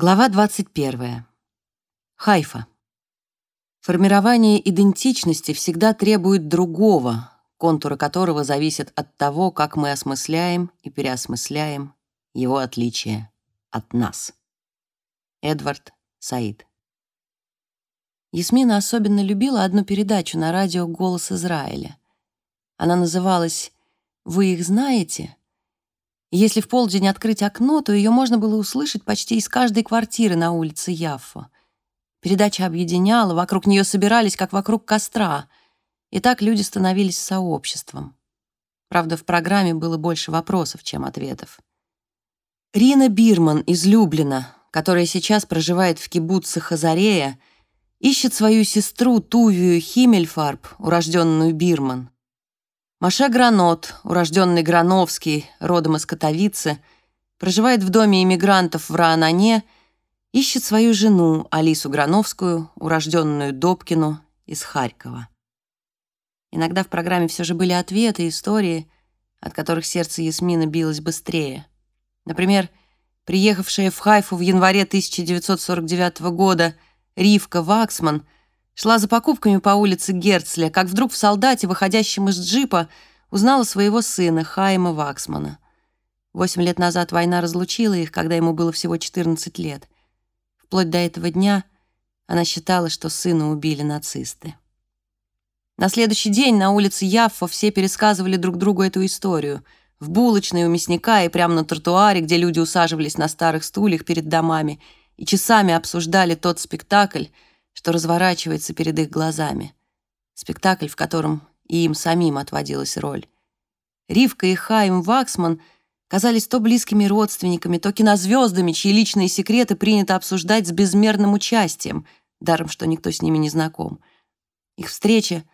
Глава 21. Хайфа. Формирование идентичности всегда требует другого, контуры которого зависят от того, как мы осмысляем и переосмысляем его отличие от нас. Эдвард Саид. Ясмина особенно любила одну передачу на радио «Голос Израиля». Она называлась «Вы их знаете?» Если в полдень открыть окно, то ее можно было услышать почти из каждой квартиры на улице Яффо. Передача объединяла, вокруг нее собирались, как вокруг костра. И так люди становились сообществом. Правда, в программе было больше вопросов, чем ответов. Рина Бирман из Люблина, которая сейчас проживает в кибуце Хазарея, ищет свою сестру Тувию Химмельфарб, урожденную Бирман. Маше Гранот, урожденный Грановский, родом из Катовицы, проживает в доме иммигрантов в Раанане, ищет свою жену Алису Грановскую, урожденную Добкину из Харькова. Иногда в программе все же были ответы, истории, от которых сердце Ясмина билось быстрее. Например, приехавшая в Хайфу в январе 1949 года Ривка Ваксман – Шла за покупками по улице Герцля, как вдруг в солдате, выходящем из джипа, узнала своего сына, Хайма Ваксмана. Восемь лет назад война разлучила их, когда ему было всего 14 лет. Вплоть до этого дня она считала, что сына убили нацисты. На следующий день на улице Яффа все пересказывали друг другу эту историю. В булочной у мясника и прямо на тротуаре, где люди усаживались на старых стульях перед домами и часами обсуждали тот спектакль, что разворачивается перед их глазами. Спектакль, в котором и им самим отводилась роль. Ривка и Хайм Ваксман казались то близкими родственниками, то кинозвездами, чьи личные секреты принято обсуждать с безмерным участием, даром, что никто с ними не знаком. Их встреча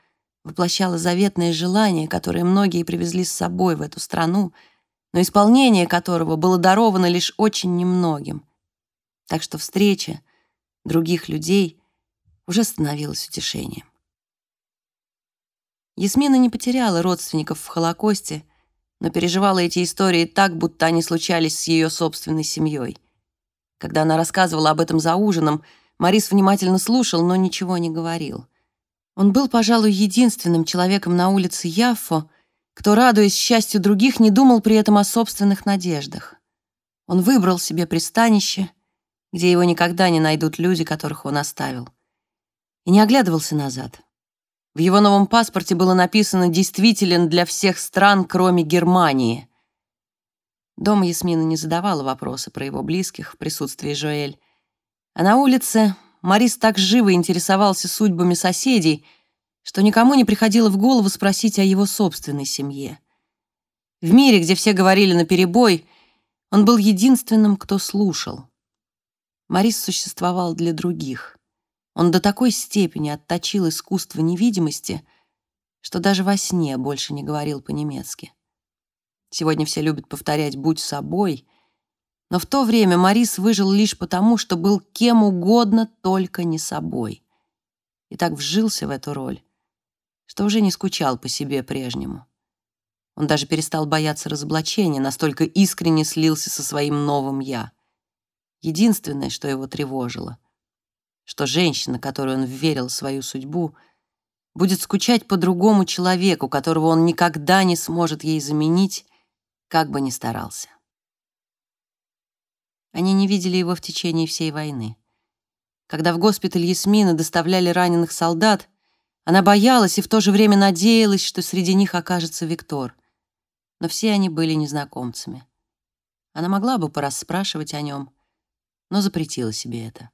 воплощала заветное желание, которое многие привезли с собой в эту страну, но исполнение которого было даровано лишь очень немногим. Так что встреча других людей — уже становилось утешением. Ясмина не потеряла родственников в Холокосте, но переживала эти истории так, будто они случались с ее собственной семьей. Когда она рассказывала об этом за ужином, Марис внимательно слушал, но ничего не говорил. Он был, пожалуй, единственным человеком на улице Яффо, кто, радуясь счастью других, не думал при этом о собственных надеждах. Он выбрал себе пристанище, где его никогда не найдут люди, которых он оставил и не оглядывался назад. В его новом паспорте было написано «действителен для всех стран, кроме Германии». Дома Ясмина не задавала вопросы про его близких в присутствии Жоэль. А на улице Марис так живо интересовался судьбами соседей, что никому не приходило в голову спросить о его собственной семье. В мире, где все говорили наперебой, он был единственным, кто слушал. Марис существовал для других. Он до такой степени отточил искусство невидимости, что даже во сне больше не говорил по-немецки. Сегодня все любят повторять «будь собой», но в то время Марис выжил лишь потому, что был кем угодно, только не собой. И так вжился в эту роль, что уже не скучал по себе прежнему. Он даже перестал бояться разоблачения, настолько искренне слился со своим новым «я». Единственное, что его тревожило, что женщина, которой он верил свою судьбу, будет скучать по другому человеку, которого он никогда не сможет ей заменить, как бы ни старался. Они не видели его в течение всей войны. Когда в госпиталь Ясмина доставляли раненых солдат, она боялась и в то же время надеялась, что среди них окажется Виктор. Но все они были незнакомцами. Она могла бы порасспрашивать о нем, но запретила себе это.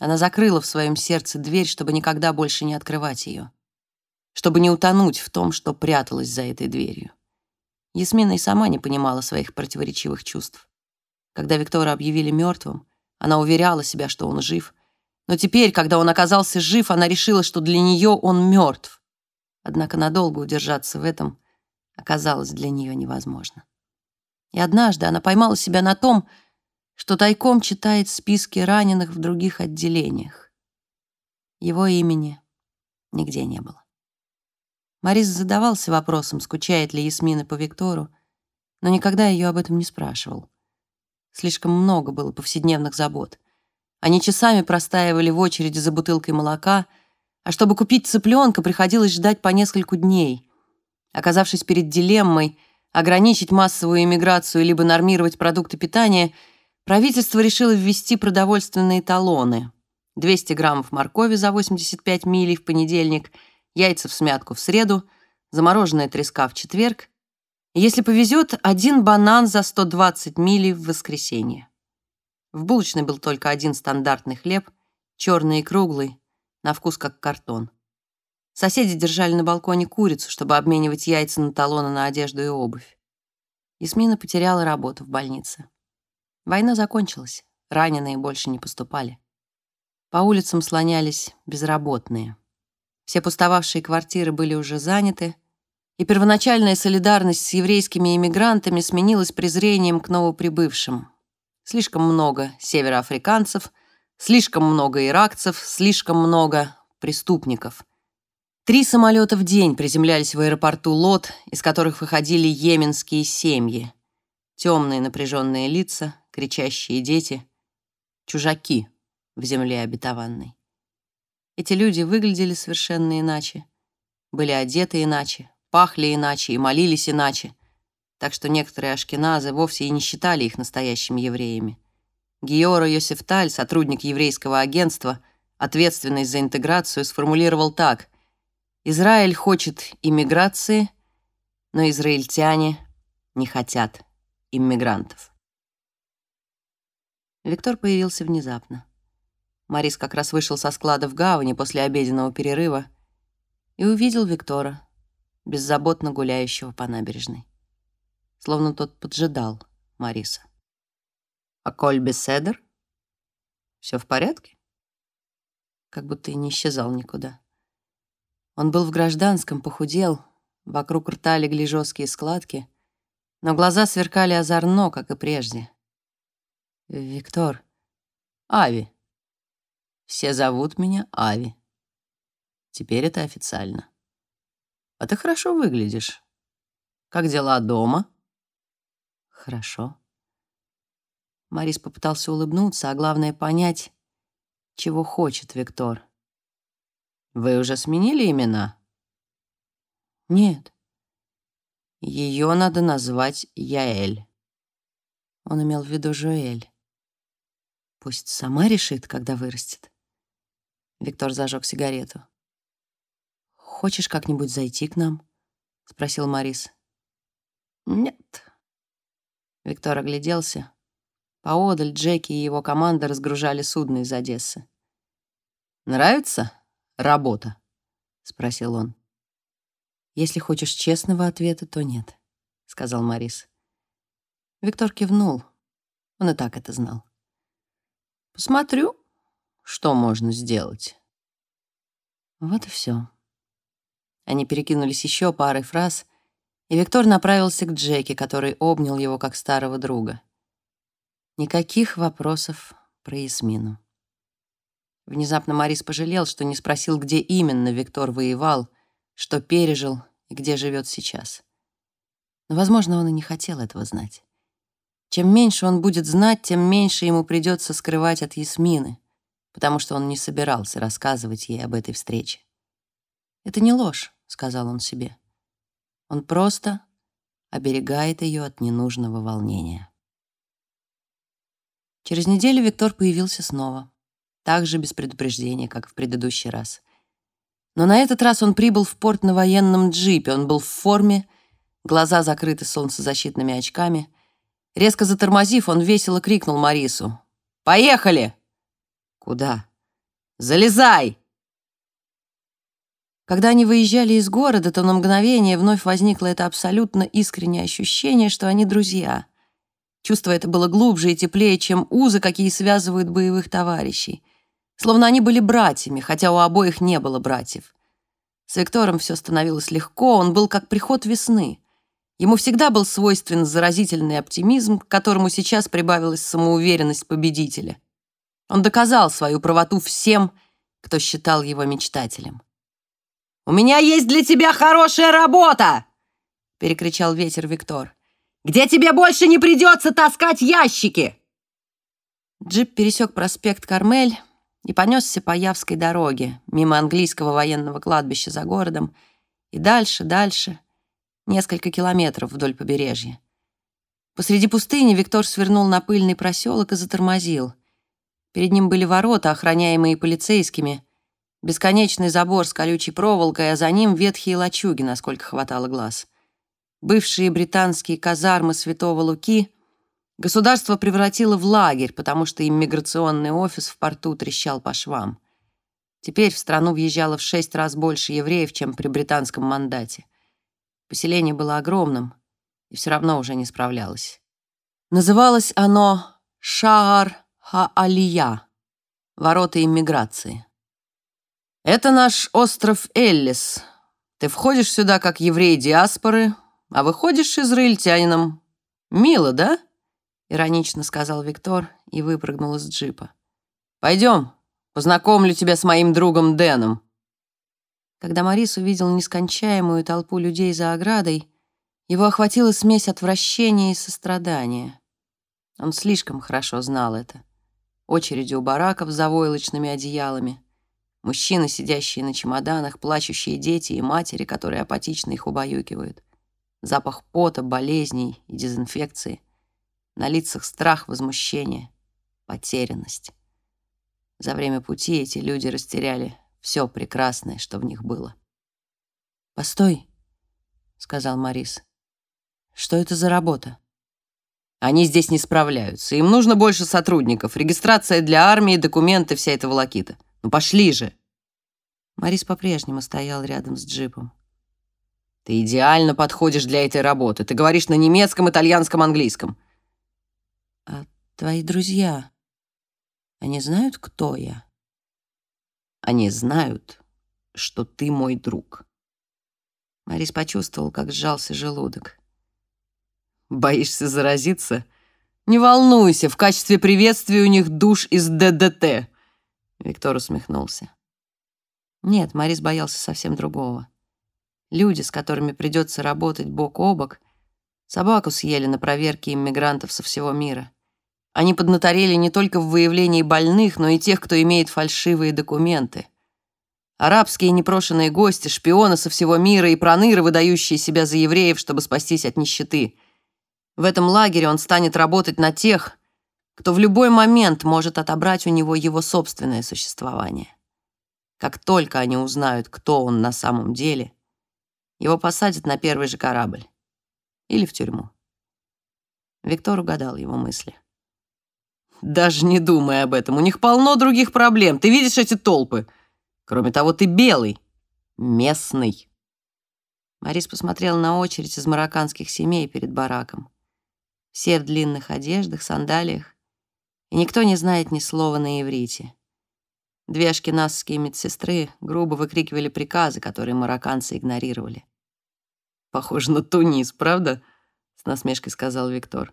Она закрыла в своем сердце дверь, чтобы никогда больше не открывать ее. Чтобы не утонуть в том, что пряталась за этой дверью. Ясмина и сама не понимала своих противоречивых чувств. Когда Виктора объявили мертвым, она уверяла себя, что он жив. Но теперь, когда он оказался жив, она решила, что для нее он мертв. Однако надолго удержаться в этом оказалось для нее невозможно. И однажды она поймала себя на том, что тайком читает списки раненых в других отделениях. Его имени нигде не было. Марис задавался вопросом, скучает ли Ясмина по Виктору, но никогда ее об этом не спрашивал. Слишком много было повседневных забот. Они часами простаивали в очереди за бутылкой молока, а чтобы купить цыпленка, приходилось ждать по нескольку дней. Оказавшись перед дилеммой ограничить массовую иммиграцию либо нормировать продукты питания, правительство решило ввести продовольственные талоны. 200 граммов моркови за 85 милей в понедельник, яйца в смятку в среду, замороженная треска в четверг, если повезет, один банан за 120 милей в воскресенье. В булочной был только один стандартный хлеб, черный и круглый, на вкус как картон. Соседи держали на балконе курицу, чтобы обменивать яйца на талоны на одежду и обувь. Ясмина потеряла работу в больнице. Война закончилась, раненые больше не поступали. По улицам слонялись безработные. Все пустовавшие квартиры были уже заняты, и первоначальная солидарность с еврейскими иммигрантами сменилась презрением к новоприбывшим. Слишком много североафриканцев, слишком много иракцев, слишком много преступников. Три самолета в день приземлялись в аэропорту Лот, из которых выходили йеменские семьи. Темные напряженные лица, кричащие дети, чужаки в земле обетованной. Эти люди выглядели совершенно иначе, были одеты иначе, пахли иначе и молились иначе, так что некоторые ашкеназы вовсе и не считали их настоящими евреями. Геора Йосефталь, сотрудник еврейского агентства, ответственный за интеграцию, сформулировал так «Израиль хочет иммиграции, но израильтяне не хотят иммигрантов». Виктор появился внезапно. Марис как раз вышел со склада в гавани после обеденного перерыва и увидел Виктора, беззаботно гуляющего по набережной. Словно тот поджидал Мариса. «А Коль Беседер? Все в порядке?» Как будто и не исчезал никуда. Он был в гражданском, похудел, вокруг рта легли жесткие складки, но глаза сверкали озорно, как и прежде. «Виктор, Ави. Все зовут меня Ави. Теперь это официально. А ты хорошо выглядишь. Как дела дома?» «Хорошо». Марис попытался улыбнуться, а главное — понять, чего хочет Виктор. «Вы уже сменили имена?» «Нет». Ее надо назвать Яэль. Он имел в виду Жуэль. Пусть сама решит, когда вырастет. Виктор зажег сигарету. «Хочешь как-нибудь зайти к нам?» — спросил Марис. «Нет». Виктор огляделся. Поодаль Джеки и его команда разгружали судно из Одессы. «Нравится работа?» — спросил он. «Если хочешь честного ответа, то нет», — сказал Марис. Виктор кивнул. Он и так это знал. «Посмотрю, что можно сделать». Вот и все. Они перекинулись еще парой фраз, и Виктор направился к Джеки, который обнял его как старого друга. Никаких вопросов про Ясмину. Внезапно Марис пожалел, что не спросил, где именно Виктор воевал, что пережил и где живет сейчас. Но, возможно, он и не хотел этого знать. Чем меньше он будет знать, тем меньше ему придется скрывать от Ясмины, потому что он не собирался рассказывать ей об этой встрече. Это не ложь сказал он себе. Он просто оберегает ее от ненужного волнения. Через неделю Виктор появился снова, так же без предупреждения, как в предыдущий раз. Но на этот раз он прибыл в порт на военном джипе. Он был в форме, глаза закрыты солнцезащитными очками. Резко затормозив, он весело крикнул Марису. «Поехали!» «Куда?» «Залезай!» Когда они выезжали из города, то на мгновение вновь возникло это абсолютно искреннее ощущение, что они друзья. Чувство это было глубже и теплее, чем узы, какие связывают боевых товарищей. Словно они были братьями, хотя у обоих не было братьев. С Виктором все становилось легко, он был как приход весны. Ему всегда был свойствен заразительный оптимизм, к которому сейчас прибавилась самоуверенность победителя. Он доказал свою правоту всем, кто считал его мечтателем. «У меня есть для тебя хорошая работа!» — перекричал ветер Виктор. «Где тебе больше не придется таскать ящики! Джип пересек проспект Кармель и понесся по Явской дороге, мимо английского военного кладбища за городом, и дальше, дальше, несколько километров вдоль побережья. Посреди пустыни Виктор свернул на пыльный проселок и затормозил. Перед ним были ворота, охраняемые полицейскими, бесконечный забор с колючей проволокой, а за ним ветхие лачуги, насколько хватало глаз. Бывшие британские казармы Святого Луки государство превратило в лагерь, потому что иммиграционный офис в порту трещал по швам. Теперь в страну въезжало в шесть раз больше евреев, чем при британском мандате. Поселение было огромным и все равно уже не справлялось. Называлось оно Шаар-Ха-Алия — ворота иммиграции. «Это наш остров Эллис. Ты входишь сюда как еврей диаспоры, а выходишь израильтянином. Мило, да?» — иронично сказал Виктор и выпрыгнул из джипа. «Пойдем, познакомлю тебя с моим другом Дэном». Когда Морис увидел нескончаемую толпу людей за оградой, его охватила смесь отвращения и сострадания. Он слишком хорошо знал это. Очереди у бараков за войлочными одеялами, мужчины, сидящие на чемоданах, плачущие дети и матери, которые апатично их убаюкивают запах пота, болезней и дезинфекции, на лицах страх, возмущение, потерянность. За время пути эти люди растеряли все прекрасное, что в них было. «Постой», — сказал Морис. «Что это за работа?» «Они здесь не справляются. Им нужно больше сотрудников. Регистрация для армии, документы, вся эта волокита. Ну пошли же!» Морис по-прежнему стоял рядом с джипом. Ты идеально подходишь для этой работы. Ты говоришь на немецком, итальянском, английском. А твои друзья, они знают, кто я? Они знают, что ты мой друг. Марис почувствовал, как сжался желудок. Боишься заразиться? Не волнуйся, в качестве приветствия у них душ из ДДТ. Виктор усмехнулся. Нет, Марис боялся совсем другого. Люди, с которыми придется работать бок о бок, собаку съели на проверке иммигрантов со всего мира. Они поднаторели не только в выявлении больных, но и тех, кто имеет фальшивые документы. Арабские непрошенные гости, шпионы со всего мира и проныры, выдающие себя за евреев, чтобы спастись от нищеты. В этом лагере он станет работать на тех, кто в любой момент может отобрать у него его собственное существование. Как только они узнают, кто он на самом деле – его посадят на первый же корабль. Или в тюрьму. Виктор угадал его мысли. «Даже не думай об этом. У них полно других проблем. Ты видишь эти толпы? Кроме того, ты белый. Местный». Марис посмотрел на очередь из марокканских семей перед бараком. Все в длинных одеждах, сандалиях. И никто не знает ни слова на иврите. Две ашкеназские медсестры грубо выкрикивали приказы, которые марокканцы игнорировали. Похоже на Тунис, правда?» — с насмешкой сказал Виктор.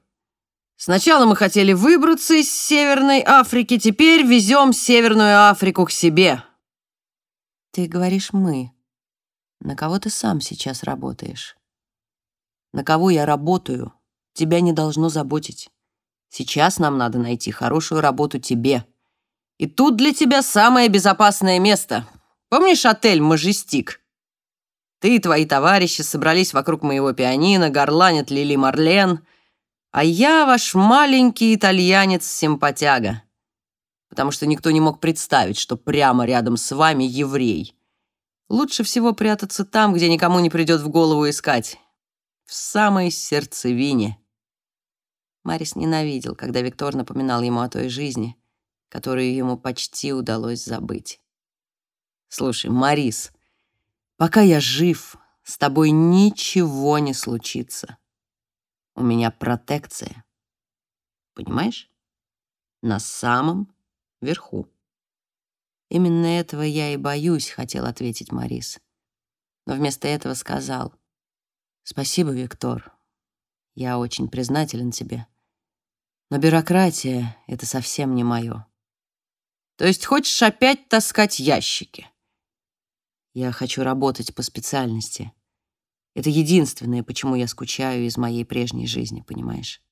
«Сначала мы хотели выбраться из Северной Африки, теперь везем Северную Африку к себе». «Ты говоришь «мы». На кого ты сам сейчас работаешь?» «На кого я работаю, тебя не должно заботить. Сейчас нам надо найти хорошую работу тебе. И тут для тебя самое безопасное место. Помнишь отель «Мажестик»?» Ты и твои товарищи собрались вокруг моего пианино, горланят Лили Марлен, а я ваш маленький итальянец-симпатяга, потому что никто не мог представить, что прямо рядом с вами еврей. Лучше всего прятаться там, где никому не придет в голову искать, в самой сердцевине. Марис ненавидел, когда Виктор напоминал ему о той жизни, которую ему почти удалось забыть. «Слушай, Марис», Пока я жив, с тобой ничего не случится. У меня протекция. Понимаешь? На самом верху. Именно этого я и боюсь, хотел ответить Марис. Но вместо этого сказал. Спасибо, Виктор. Я очень признателен тебе. Но бюрократия — это совсем не мое. То есть хочешь опять таскать ящики? Я хочу работать по специальности. Это единственное, почему я скучаю из моей прежней жизни, понимаешь?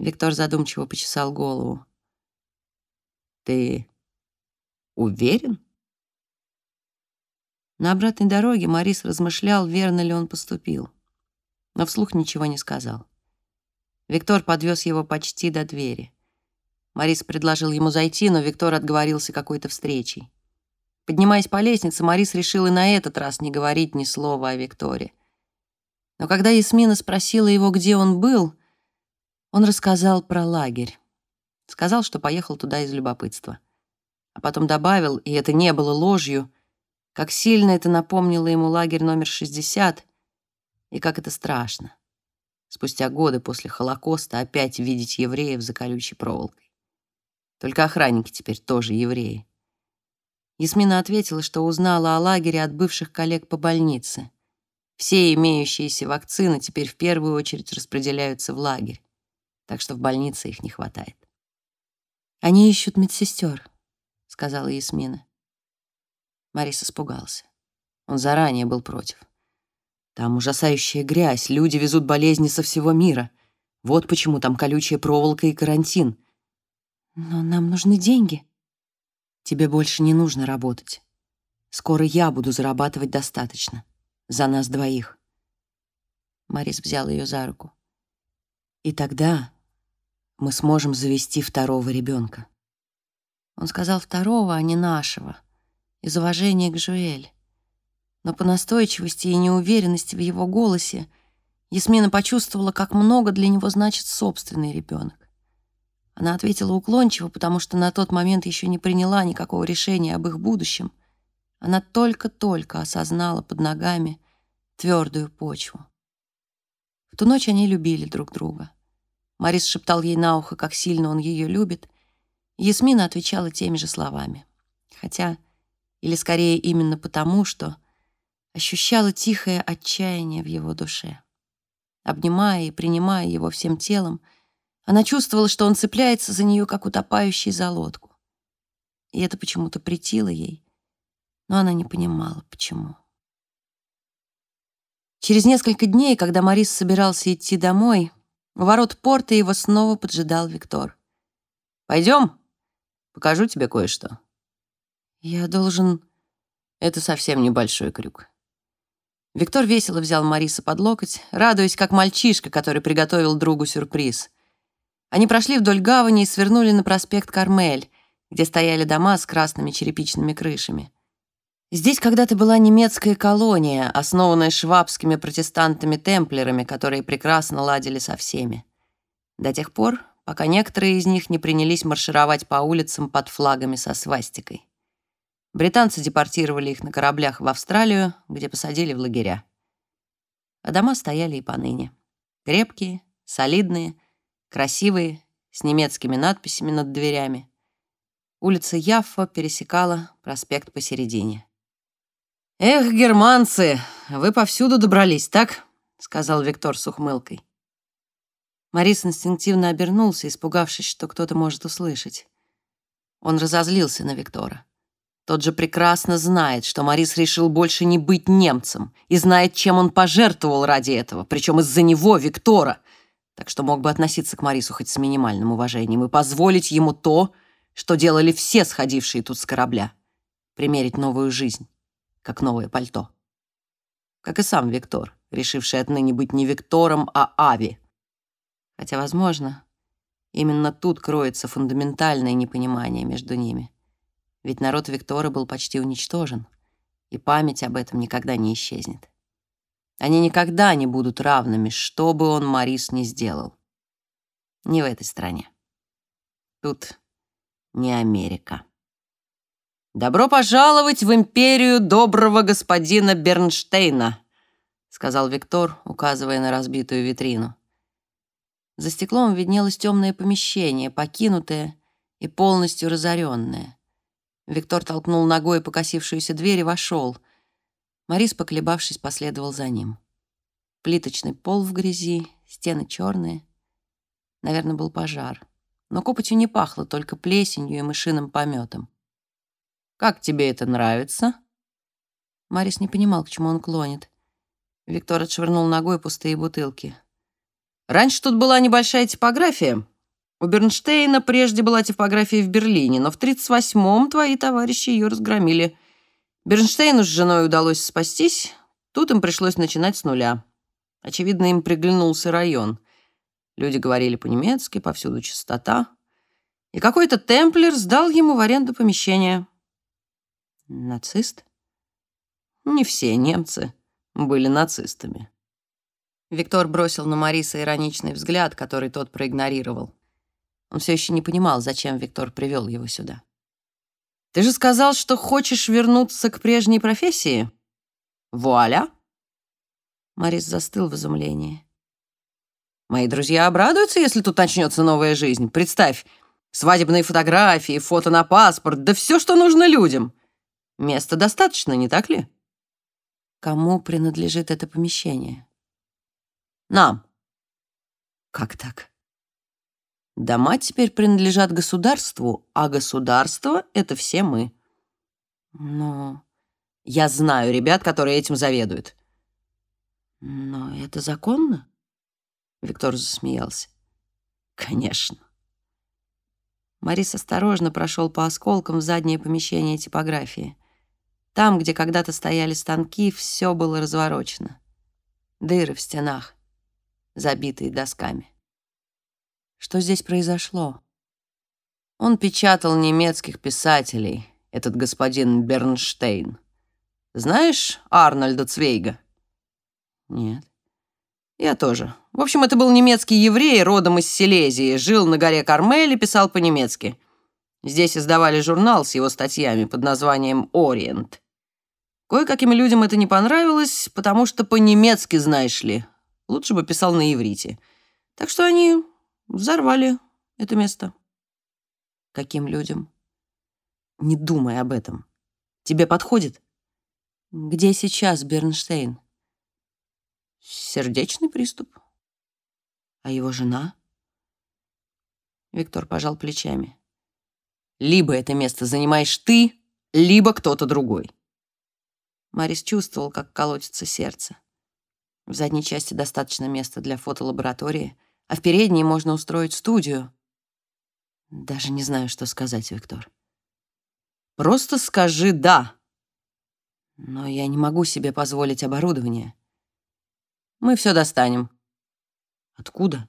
Виктор задумчиво почесал голову. Ты уверен? На обратной дороге Марис размышлял, верно ли он поступил, но вслух ничего не сказал. Виктор подвез его почти до двери. Марис предложил ему зайти, но Виктор отговорился какой-то встречей. Поднимаясь по лестнице, Марис решил и на этот раз не говорить ни слова о Викторе. Но когда Ясмина спросила его, где он был, он рассказал про лагерь. Сказал, что поехал туда из любопытства. А потом добавил, и это не было ложью, как сильно это напомнило ему лагерь номер 60 и как это страшно. Спустя годы после Холокоста опять видеть евреев за колючей проволокой. Только охранники теперь тоже евреи. Ясмина ответила, что узнала о лагере от бывших коллег по больнице. Все имеющиеся вакцины теперь в первую очередь распределяются в лагерь, так что в больнице их не хватает. «Они ищут медсестер», — сказала Ясмина. Марис испугался. Он заранее был против. Там ужасающая грязь, люди везут болезни со всего мира. Вот почему там колючая проволока и карантин. Но нам нужны деньги. Тебе больше не нужно работать. Скоро я буду зарабатывать достаточно. За нас двоих. Марис взял ее за руку. И тогда мы сможем завести второго ребенка. Он сказал второго, а не нашего, из уважения к Жуэль. Но по настойчивости и неуверенности в его голосе Ясмина почувствовала, как много для него значит собственный ребенок. Она ответила уклончиво, потому что на тот момент еще не приняла никакого решения об их будущем — она только-только осознала под ногами твердую почву. В ту ночь они любили друг друга. Марис шептал ей на ухо, как сильно он ее любит. Ясмина отвечала теми же словами. Хотя, или скорее именно потому, что ощущала тихое отчаяние в его душе. Обнимая и принимая его всем телом, она чувствовала, что он цепляется за нее, как утопающий за лодку. И это почему-то притило ей, но она не понимала, почему. Через несколько дней, когда Марис собирался идти домой, у ворот порта его снова поджидал Виктор. «Пойдем, покажу тебе кое-что». «Я должен...» Это совсем небольшой крюк. Виктор весело взял Мариса под локоть, радуясь, как мальчишка, который приготовил другу сюрприз. Они прошли вдоль гавани и свернули на проспект Кармель, где стояли дома с красными черепичными крышами. Здесь когда-то была немецкая колония, основанная швабскими протестантами-темплерами, которые прекрасно ладили со всеми. До тех пор, пока некоторые из них не принялись маршировать по улицам под флагами со свастикой. Британцы депортировали их на кораблях в Австралию, где посадили в лагеря. А дома стояли и поныне. Крепкие, солидные, красивые, с немецкими надписями над дверями. Улица Яффа пересекала проспект посередине. «Эх, германцы, вы повсюду добрались, так?» — сказал Виктор с ухмылкой. Марис инстинктивно обернулся, испугавшись, что кто-то может услышать. Он разозлился на Виктора. Тот же прекрасно знает, что Марис решил больше не быть немцем и знает, чем он пожертвовал ради этого, причем из-за него, Виктора. Так что мог бы относиться к Марису хоть с минимальным уважением и позволить ему то, что делали все сходившие тут с корабля — примерить новую жизнь как новое пальто. Как и сам Виктор, решивший отныне быть не Виктором, а Ави. Хотя, возможно, именно тут кроется фундаментальное непонимание между ними. Ведь народ Виктора был почти уничтожен, и память об этом никогда не исчезнет. Они никогда не будут равными, что бы он, Марис, не сделал. Не в этой стране. Тут не Америка. «Добро пожаловать в империю доброго господина Бернштейна», сказал Виктор, указывая на разбитую витрину. За стеклом виднелось темное помещение, покинутое и полностью разоренное. Виктор толкнул ногой покосившуюся дверь и вошел. Морис, поколебавшись, последовал за ним. Плиточный пол в грязи, стены черные. Наверное, был пожар. Но копотью не пахло, только плесенью и мышиным пометом. Как тебе это нравится?» Марис не понимал, к чему он клонит. Виктор отшвырнул ногой пустые бутылки. «Раньше тут была небольшая типография. У Бернштейна прежде была типография в Берлине, но в 38-м твои товарищи ее разгромили. Бернштейну с женой удалось спастись, тут им пришлось начинать с нуля. Очевидно, им приглянулся район. Люди говорили по-немецки, повсюду чистота. И какой-то темплер сдал ему в аренду помещение. Нацист? Не все немцы были нацистами. Виктор бросил на Мариса ироничный взгляд, который тот проигнорировал. Он все еще не понимал, зачем Виктор привел его сюда. «Ты же сказал, что хочешь вернуться к прежней профессии? Вуаля!» Марис застыл в изумлении. «Мои друзья обрадуются, если тут начнется новая жизнь. Представь, свадебные фотографии, фото на паспорт, да все, что нужно людям. Места достаточно, не так ли?» «Кому принадлежит это помещение?» «Нам». «Как так?» Дома теперь принадлежат государству, а государство — это все мы. Но я знаю ребят, которые этим заведуют. Но это законно? Виктор засмеялся. Конечно. Марис осторожно прошел по осколкам в заднее помещение типографии. Там, где когда-то стояли станки, все было разворочено. Дыры в стенах, забитые досками. Что здесь произошло? Он печатал немецких писателей, этот господин Бернштейн. Знаешь Арнольда Цвейга? Нет. Я тоже. В общем, это был немецкий еврей, родом из Силезии, жил на горе Кармель и писал по-немецки. Здесь издавали журнал с его статьями под названием «Ориент». Кое-каким людям это не понравилось, потому что по-немецки, знаешь ли. Лучше бы писал на иврите. Так что они Взорвали это место. Каким людям? Не думай об этом. Тебе подходит? Где сейчас Бернштейн? Сердечный приступ. А его жена? Виктор пожал плечами. Либо это место занимаешь ты, либо кто-то другой. Марис чувствовал, как колотится сердце. В задней части достаточно места для фотолаборатории — а в передней можно устроить студию. Даже не знаю, что сказать, Виктор. Просто скажи «да». Но я не могу себе позволить оборудование. Мы все достанем. Откуда?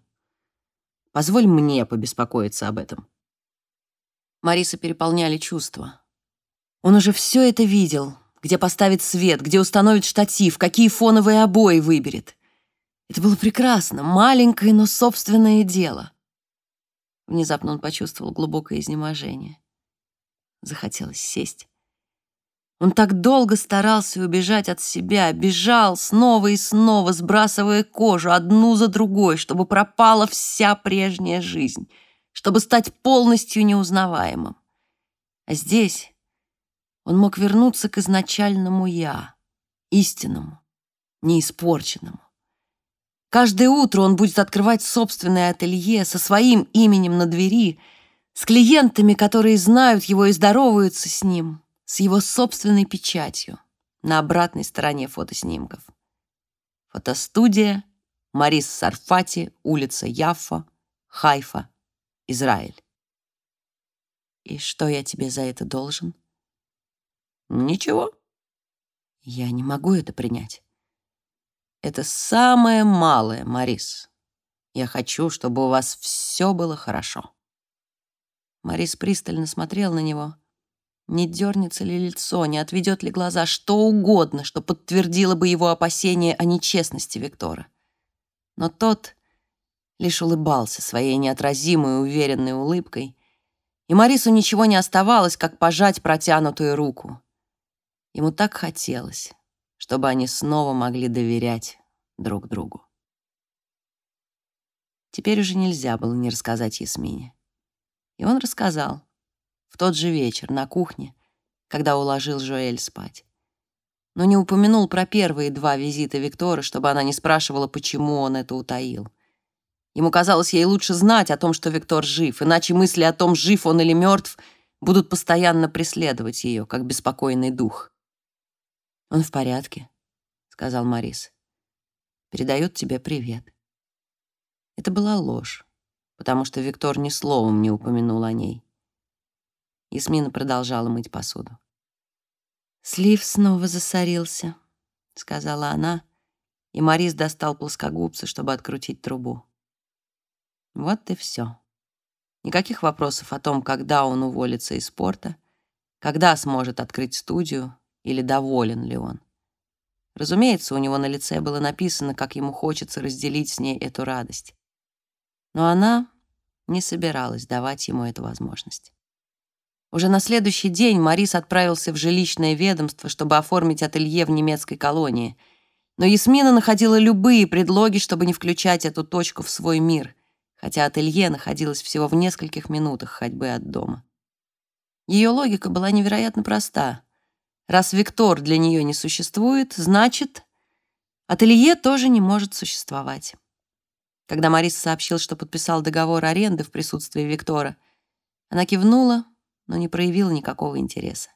Позволь мне побеспокоиться об этом. Мариса переполняли чувства. Он уже все это видел, где поставит свет, где установит штатив, какие фоновые обои выберет. Это было прекрасно, маленькое, но собственное дело. Внезапно он почувствовал глубокое изнеможение. Захотелось сесть. Он так долго старался убежать от себя, бежал снова и снова, сбрасывая кожу одну за другой, чтобы пропала вся прежняя жизнь, чтобы стать полностью неузнаваемым. А здесь он мог вернуться к изначальному «я», истинному, неиспорченному. Каждое утро он будет открывать собственное ателье со своим именем на двери, с клиентами, которые знают его и здороваются с ним, с его собственной печатью на обратной стороне фотоснимков. Фотостудия Марис Сарфати, улица Яффа, Хайфа, Израиль. И что я тебе за это должен? Ничего. Я не могу это принять. Это самое малое, Марис. Я хочу, чтобы у вас все было хорошо. Марис пристально смотрел на него. Не дернется ли лицо, не отведет ли глаза, что угодно, что подтвердило бы его опасения о нечестности Виктора. Но тот лишь улыбался своей неотразимой уверенной улыбкой, и Марису ничего не оставалось, как пожать протянутую руку. Ему так хотелось, чтобы они снова могли доверять друг другу. Теперь уже нельзя было не рассказать Ясмине. И он рассказал. В тот же вечер на кухне, когда уложил Жоэль спать. Но не упомянул про первые два визита Виктора, чтобы она не спрашивала, почему он это утаил. Ему казалось, ей лучше знать о том, что Виктор жив, иначе мысли о том, жив он или мертв, будут постоянно преследовать ее, как беспокойный дух. «Он в порядке», — сказал Марис. «Передает тебе привет». Это была ложь. потому что Виктор ни словом не упомянул о ней. Ясмина продолжала мыть посуду. «Слив снова засорился», — сказала она, и Морис достал плоскогубцы, чтобы открутить трубу. Вот и все. Никаких вопросов о том, когда он уволится из спорта, когда сможет открыть студию или доволен ли он. Разумеется, у него на лице было написано, как ему хочется разделить с ней эту радость. Но она не собиралась давать ему эту возможность. Уже на следующий день Марис отправился в жилищное ведомство, чтобы оформить ателье в немецкой колонии. Но Ясмина находила любые предлоги, чтобы не включать эту точку в свой мир — хотя ателье находилось всего в нескольких минутах ходьбы от дома. Ее логика была невероятно проста. Раз Виктор для нее не существует, значит, ателье тоже не может существовать. Когда Марис сообщил, что подписал договор аренды в присутствии Виктора, она кивнула, но не проявила никакого интереса.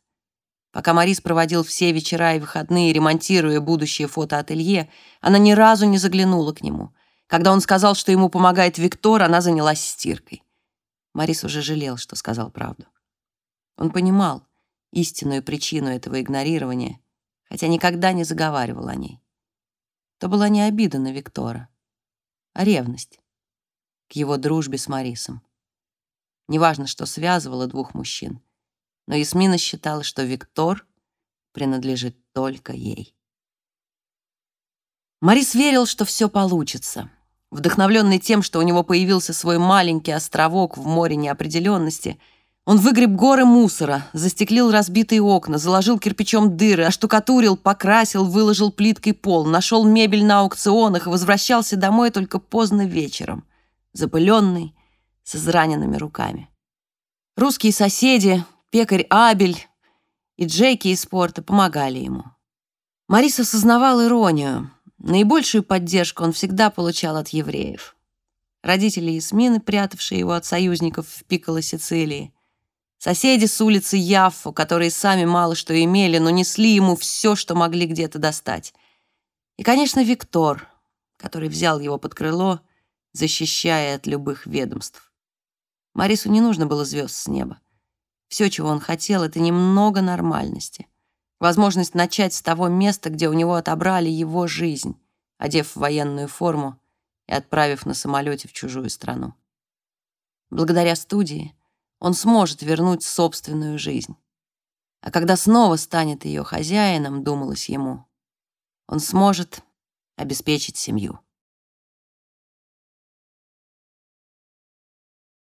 Пока Марис проводил все вечера и выходные, ремонтируя будущее фотоателье, она ни разу не заглянула к нему. Когда он сказал, что ему помогает Виктор, она занялась стиркой. Марис уже жалел, что сказал правду. Он понимал истинную причину этого игнорирования, хотя никогда не заговаривал о ней. То была не обида на Виктора, а ревность к его дружбе с Марисом. Неважно, что связывало двух мужчин, но Ясмина считала, что Виктор принадлежит только ей. Марис верил, что все получится. Вдохновленный тем, что у него появился свой маленький островок в море неопределенности, он выгреб горы мусора, застеклил разбитые окна, заложил кирпичом дыры, оштукатурил, покрасил, выложил плиткой пол, нашел мебель на аукционах и возвращался домой только поздно вечером, запыленный, с израненными руками. Русские соседи, пекарь Абель и Джеки из спорта помогали ему. Марис осознавал иронию. Наибольшую поддержку он всегда получал от евреев. Родители Ясмины, прятавшие его от союзников в Пикколо Сицилии, соседи с улицы Яффо, которые сами мало что имели, но несли ему все, что могли где-то достать. И, конечно, Виктор, который взял его под крыло, защищая от любых ведомств. Марису не нужно было звезд с неба. Все, чего он хотел, это немного нормальности — возможность начать с того места, где у него отобрали его жизнь, одев в военную форму и отправив на самолете в чужую страну. Благодаря студии он сможет вернуть собственную жизнь. А когда снова станет ее хозяином, думалось ему, он сможет обеспечить семью.